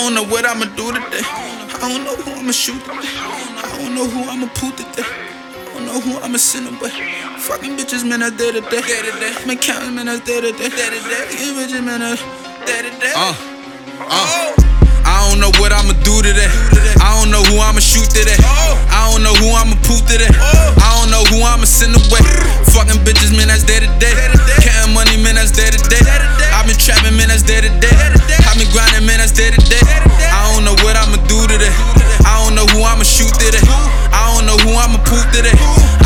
don't know what I'ma do today. I don't know who I'ma shoot today. I don't know who I'ma pull today. I don't know who I'ma send away. Fucking bitches, man, I dead today. Dead today. Man, counting, man, I dead today. Dead today. Fucking bitches, man, I dead today. Uh, uh. I don't know what I'ma do today. I don't know who I'ma shoot today. I don't know who I'ma pull today. I don't know who I'ma send away. Fucking bitches, man, that's day to day. Counting money, man, that's day to day. I've been trapping, man, that's day to day. I've been grinding, man, that's day to day. I'ma today.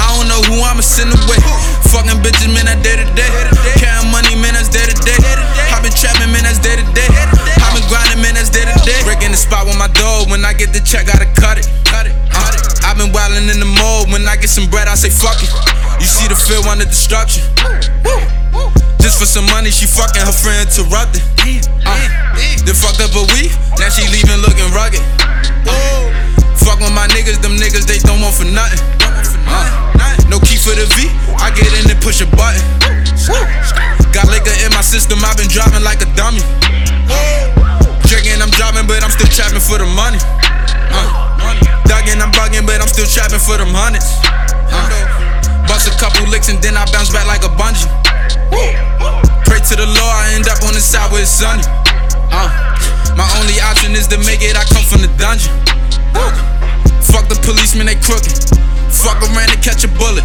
I don't know who I'ma send away. Fucking bitches, man, that's day to day. Counting money, man, that's day to day. I've been trapping, man, that's day to day. I've been grinding, man, that's day to day. Breaking the spot with my dog. When I get the check, gotta cut it. Cut it. I've been wildin' in the mode. When I get some bread, I say fuck it. You see the field under destruction. Just for some money, she fucking her friend interrupted. Uh, then fucked up a week, now she leaving for nothing. Uh, no key for the V, I get in and push a button. Got liquor in my system, I've been driving like a dummy. Drinking, I'm driving, but I'm still trapping for the money. Uh, Dugging, I'm bugging, but I'm still trapping for them hundreds. Uh, bust a couple licks and then I bounce back like a bungee. Pray to the Lord, I end up on the side where it's sunny. Uh, my only option is to make it, I come from the dungeon. Fuck the policemen, they crooked. Fuck around and catch a bullet.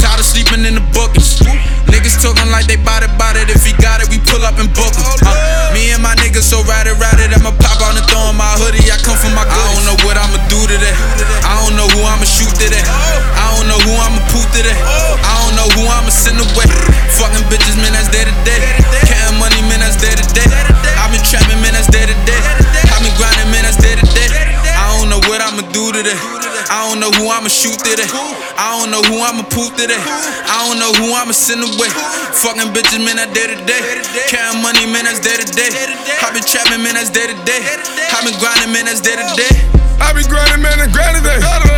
Tired of sleeping in the bookings. Niggas talking like they bought it, bought it. If he got it, we pull up and book him. Uh, me and my niggas so ride it, ride it. I'ma pop out and throw in my hoodie. I come from my goodies. I don't know what I'ma do today. I don't know who I'ma shoot today. I don't know who I'ma poop today. I don't know who I'ma send away. I don't know who I'ma shoot today. I don't know who I'ma poop today. I don't know who I'ma send away. Fucking bitches, man, that day to day. Counting money, man, that's day to day. I been trapping, man, that's day to day. I been grinding, man, that's day to day. I been grinding, man, and grinding day.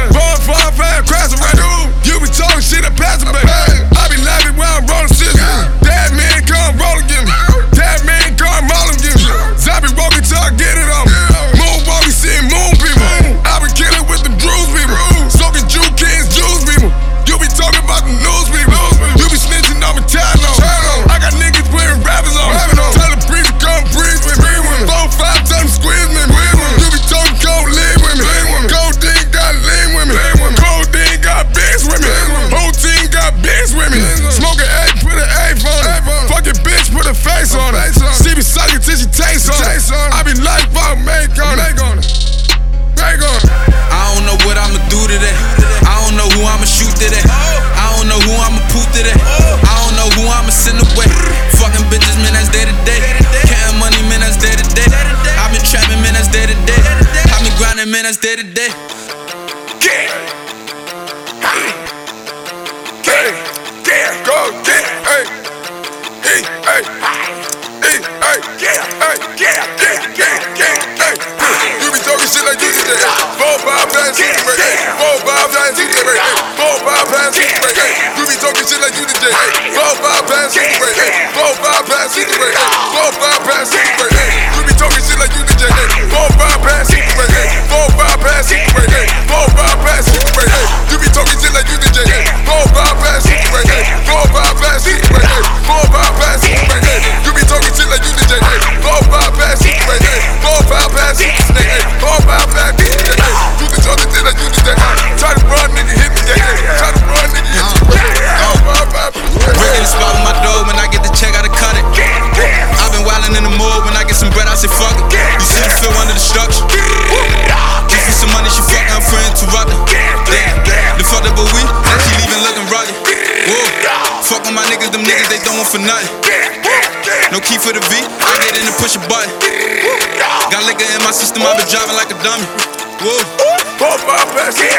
Talking shit like you did that Four five times you break Four five times you break Four five fuck with my niggas, them niggas they don't want for nothing. No key for the V, I get in and push a button. Got liquor in my system, I been driving like a dummy. Whoa. Four, five, pass, break,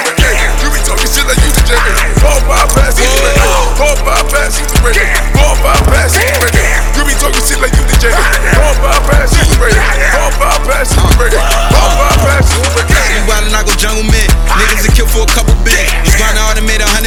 You be talking shit like you the J. Four, five, pass, break, Four, five, pass, six, break, Four, five, pass, six, break, You be talking shit like you the J. Four, five, pass, six, break, Four, five, pass, six, break, Four, five, pass, six, break. You wildin', I go jungle man. Niggas that kill for a couple bins. These grindin' hard and made a hundred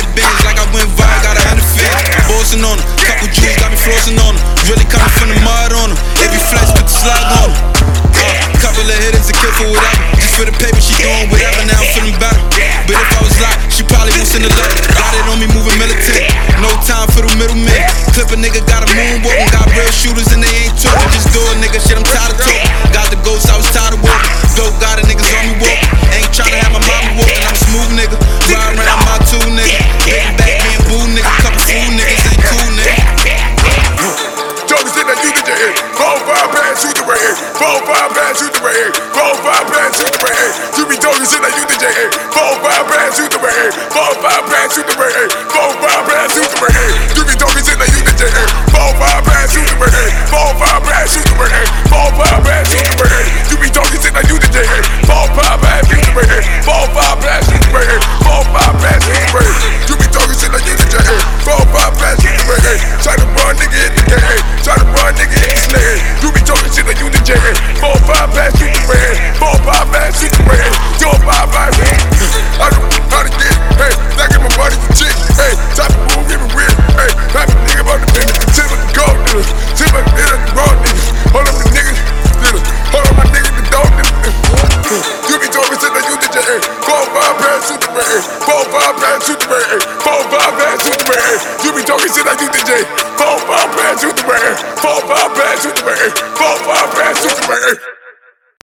flossing on them. Couple Jews got me flossing on them. Really coming from the mud on them. Every flex put the slide on them. Uh, couple of hitters to kill for whatever. Just for the paper, she doing whatever. Now I'm feeling better. But if I was locked, she probably won't send a letter. Got it on me moving militant. No time for the middleman. Clip a nigga got a moonwalk. Got real shooters and they ain't talking. Just do it, nigga shit, I'm tired of talking. Four, five bands, shoot the red. Four, five bands, shoot the red. You be talking shit like you the J. Four, five bands, shoot the red. Four, five bands, shoot the red. Four, five bands, shoot the red.